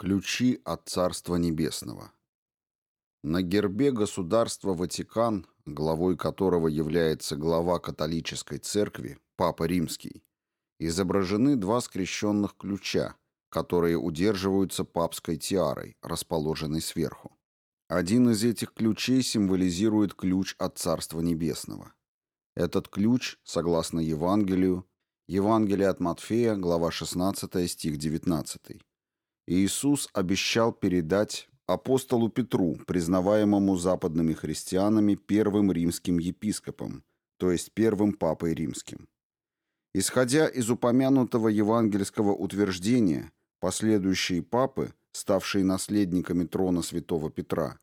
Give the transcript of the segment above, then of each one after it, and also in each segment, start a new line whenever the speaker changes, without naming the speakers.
Ключи от Царства Небесного. На гербе государства Ватикан, главой которого является глава католической церкви, Папа Римский, изображены два скрещенных ключа, которые удерживаются папской тиарой, расположенной сверху. Один из этих ключей символизирует ключ от Царства Небесного. Этот ключ, согласно Евангелию, Евангелие от Матфея, глава 16, стих 19, Иисус обещал передать апостолу Петру, признаваемому западными христианами первым римским епископом, то есть первым папой римским. Исходя из упомянутого евангельского утверждения, последующие папы, ставшие наследниками трона святого Петра,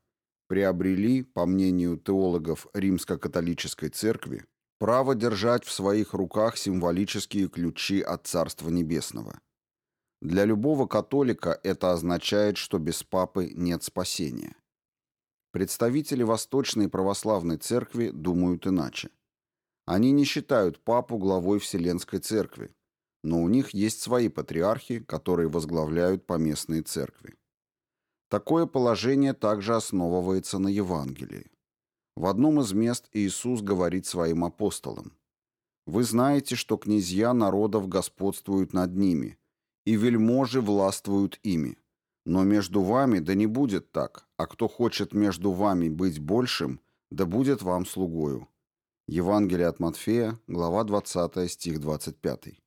приобрели, по мнению теологов римско-католической церкви, право держать в своих руках символические ключи от Царства Небесного – для любого католика это означает, что без папы нет спасения. Представители Восточной Православной Церкви думают иначе. Они не считают папу главой Вселенской Церкви, но у них есть свои патриархи, которые возглавляют поместные церкви. Такое положение также основывается на Евангелии. В одном из мест Иисус говорит своим апостолам, «Вы знаете, что князья народов господствуют над ними, и вельможи властвуют ими. Но между вами да не будет так, а кто хочет между вами быть большим, да будет вам слугою». Евангелие от Матфея, глава 20, стих 25.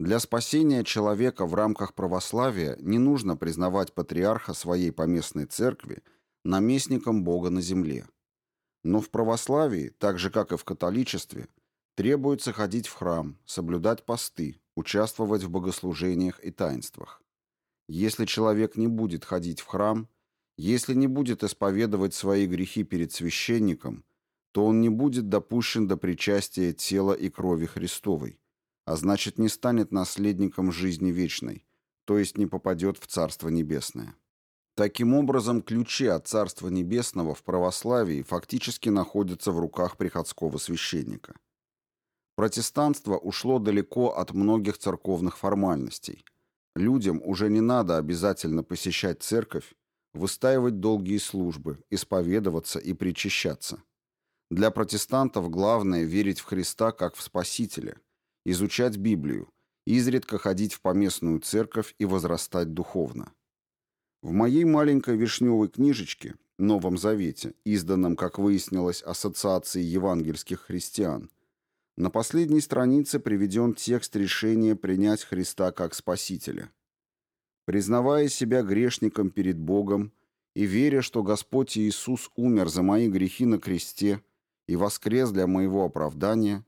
Для спасения человека в рамках православия не нужно признавать патриарха своей поместной церкви наместником Бога на земле. Но в православии, так же как и в католичестве, требуется ходить в храм, соблюдать посты, участвовать в богослужениях и таинствах. Если человек не будет ходить в храм, если не будет исповедовать свои грехи перед священником, то он не будет допущен до причастия тела и крови Христовой, а значит не станет наследником жизни вечной, то есть не попадет в Царство Небесное. Таким образом, ключи от Царства Небесного в православии фактически находятся в руках приходского священника. Протестанство ушло далеко от многих церковных формальностей. Людям уже не надо обязательно посещать церковь, выстаивать долгие службы, исповедоваться и причащаться. Для протестантов главное верить в Христа как в Спасителя, изучать Библию, изредка ходить в поместную церковь и возрастать духовно. В моей маленькой вишневой книжечке «Новом Завете», изданном, как выяснилось, Ассоциацией евангельских христиан, на последней странице приведен текст решения принять Христа как Спасителя. Признавая себя грешником перед Богом и веря, что Господь Иисус умер за мои грехи на кресте и воскрес для моего оправдания,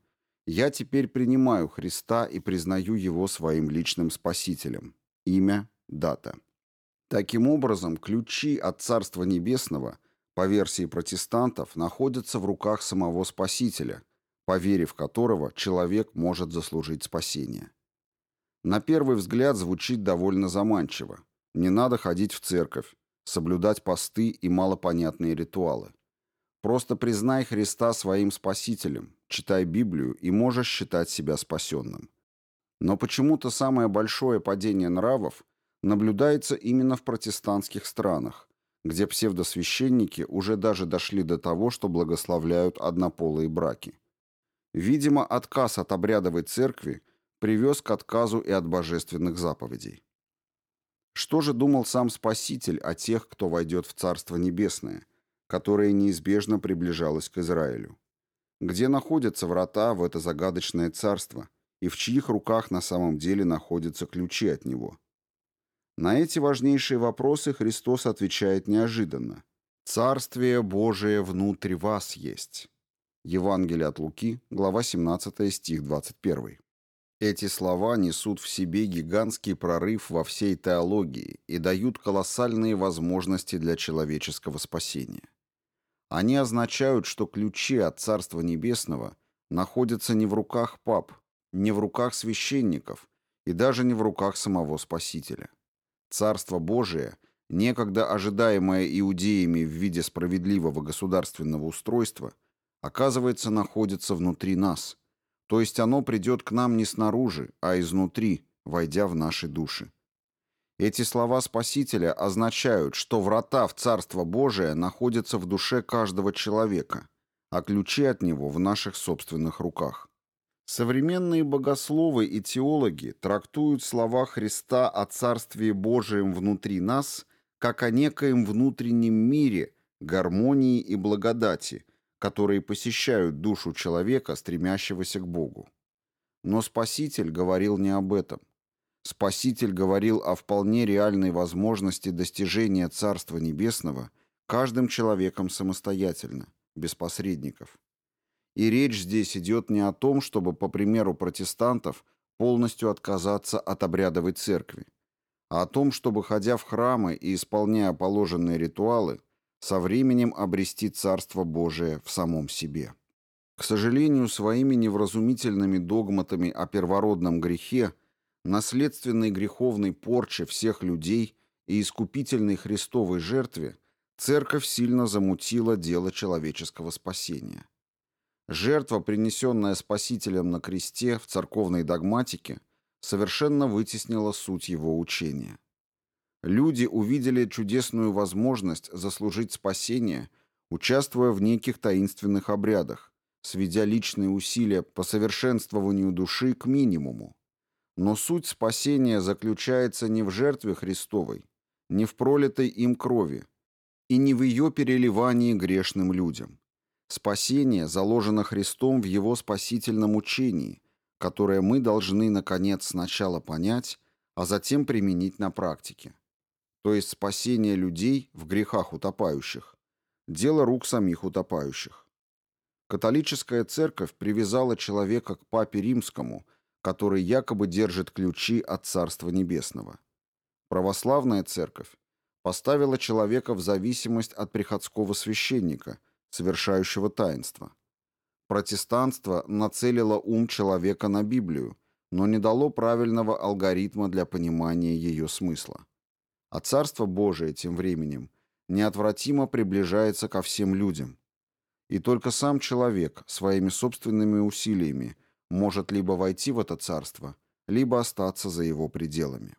я теперь принимаю Христа и признаю Его своим личным Спасителем. Имя, дата. Таким образом, ключи от Царства Небесного, по версии протестантов, находятся в руках самого Спасителя – по вере в которого человек может заслужить спасение. На первый взгляд звучит довольно заманчиво. Не надо ходить в церковь, соблюдать посты и малопонятные ритуалы. Просто признай Христа своим спасителем, читай Библию и можешь считать себя спасенным. Но почему-то самое большое падение нравов наблюдается именно в протестантских странах, где псевдосвященники уже даже дошли до того, что благословляют однополые браки. Видимо, отказ от обрядовой церкви привез к отказу и от божественных заповедей. Что же думал сам Спаситель о тех, кто войдет в Царство Небесное, которое неизбежно приближалось к Израилю? Где находятся врата в это загадочное царство, и в чьих руках на самом деле находятся ключи от него? На эти важнейшие вопросы Христос отвечает неожиданно. «Царствие Божие внутри вас есть». Евангелие от Луки, глава 17, стих 21. Эти слова несут в себе гигантский прорыв во всей теологии и дают колоссальные возможности для человеческого спасения. Они означают, что ключи от Царства Небесного находятся не в руках пап, не в руках священников и даже не в руках самого Спасителя. Царство Божие, некогда ожидаемое иудеями в виде справедливого государственного устройства – оказывается, находится внутри нас. То есть оно придет к нам не снаружи, а изнутри, войдя в наши души. Эти слова Спасителя означают, что врата в Царство Божие находятся в душе каждого человека, а ключи от него в наших собственных руках. Современные богословы и теологи трактуют слова Христа о Царстве Божием внутри нас как о некоем внутреннем мире, гармонии и благодати, которые посещают душу человека, стремящегося к Богу. Но Спаситель говорил не об этом. Спаситель говорил о вполне реальной возможности достижения Царства Небесного каждым человеком самостоятельно, без посредников. И речь здесь идет не о том, чтобы, по примеру протестантов, полностью отказаться от обрядовой церкви, а о том, чтобы, ходя в храмы и исполняя положенные ритуалы, со временем обрести Царство Божие в самом себе. К сожалению, своими невразумительными догматами о первородном грехе, наследственной греховной порче всех людей и искупительной Христовой жертве Церковь сильно замутила дело человеческого спасения. Жертва, принесенная Спасителем на кресте в церковной догматике, совершенно вытеснила суть его учения. Люди увидели чудесную возможность заслужить спасение, участвуя в неких таинственных обрядах, сведя личные усилия по совершенствованию души к минимуму. Но суть спасения заключается не в жертве Христовой, не в пролитой им крови и не в ее переливании грешным людям. Спасение заложено Христом в Его спасительном учении, которое мы должны, наконец, сначала понять, а затем применить на практике. То есть спасение людей в грехах утопающих – дело рук самих утопающих. Католическая церковь привязала человека к Папе Римскому, который якобы держит ключи от Царства Небесного. Православная церковь поставила человека в зависимость от приходского священника – совершающего таинство. Протестанство нацелило ум человека на Библию, но не дало правильного алгоритма для понимания ее смысла. А Царство Божие тем временем неотвратимо приближается ко всем людям. И только сам человек своими собственными усилиями может либо войти в это царство, либо остаться за его пределами.